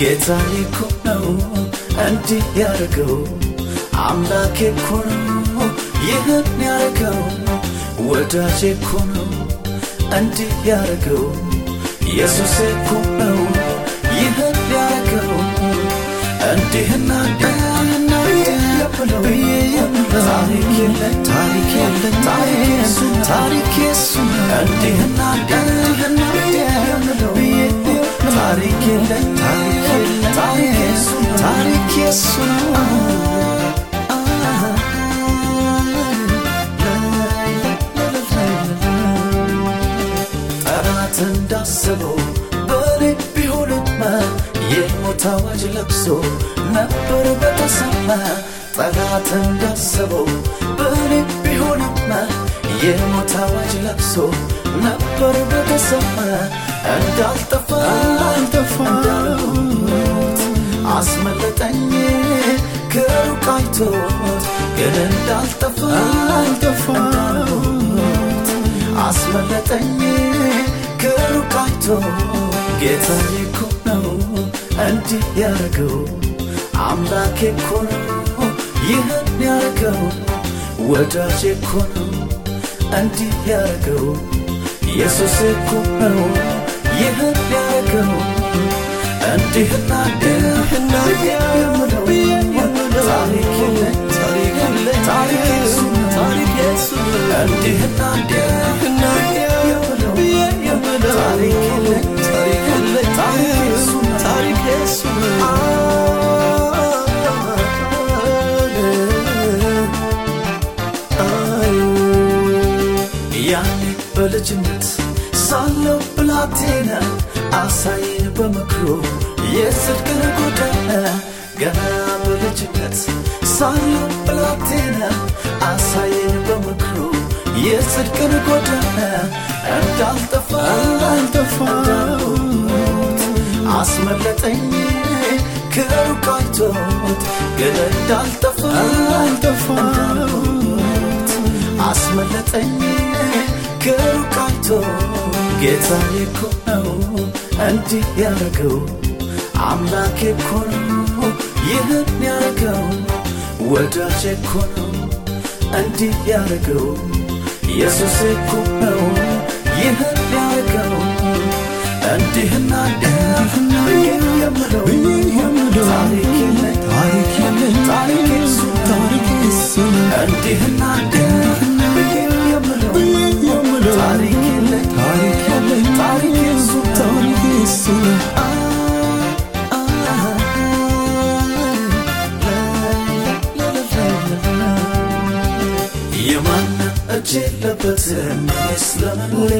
ጌታ እኮ ነው እንዲህ ያደርገው አምላኬ እኮ ነው ይህን ያደርገው ወዳጄ እኮ ነው እንዲህ ያደርገው ኢየሱስ እኮ ነው ይህን ያደርገው እንዲህና የምለው ታሪክ የለን ታሪክ የለን ታሪክ የሱ ታሪክ የለን ጠላት እንዳሰበው በኔ ቢሆንማ የሞት አዋጅ ለብሶ ነበር በተሰማ ጠላት እንዳሰበው በኔ ቢሆንማ የሞት አዋጅ ለብሶ ነበር በተሰማ እንዳልጠፋ እንዳልጠፋ እንዳልሞት አስመለጠኝ ከሩቅ አይቶት ግን እንዳልጠፋ እንዳልጠፋ እንዳልሞት አስመለጠኝ ከሩቅ አይቶ ጌታዬ እኮ ነው እንዲህ ያደርገው አምላኬ እኮ ነው ይህን ያደርገው ወዳጄ እኮ ነው እንዲህ ያደርገው ኢየሱስ እኮ ነው ይህን ያደርገው እንዲህና እንዲህና የምለው ታሪክ ታሪክ ታሪክ እንዲህና እንዲህና ያኔ በልጅነት ሳለው ብላቴና አሳይን በምክሩ የጽድቅን ጎዳና ገና በልጅነት ሳለው ብላቴና አሳይን በምክሩ የጽድቅን ጎዳና እንዳልጠፋ እንዳልጠፋ አስመለጠኝ ከሩቅ አይቶት ግን እንዳልጠፋ እንዳልጠፋ አስመለጠኝ። ከሩቅ አይቶ ጌታዬ እኮ ነው እንዲህ ያደርገው አምላኬ እኮ ነው ይህን ያደርገው ወዳጄ እኮ ነው እንዲህ ያደርገው ኢየሱስ እኮ ነው ይህን ያደርገው እንዲህና እንዲህና የምለው ታሪክ የለን ታሪክ የለን ታሪክ የሱ እንዲህና እንዲህና የማንም እጅ የለበትም እኔስ ለመኖሬ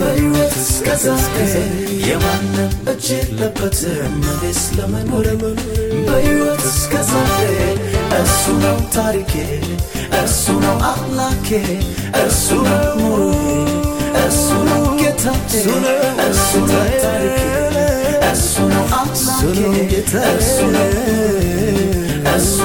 በሕይወት እስከዛሬ የማንም እጅ የለበትም እሱ ነው ታሪኬ እሱ ነው አምላኬ እሱ ነው ኑሮዬ እሱ ነው ጌታዬ እሱ ነው ታሪኬ እሱ ነው አምላኬ እሱ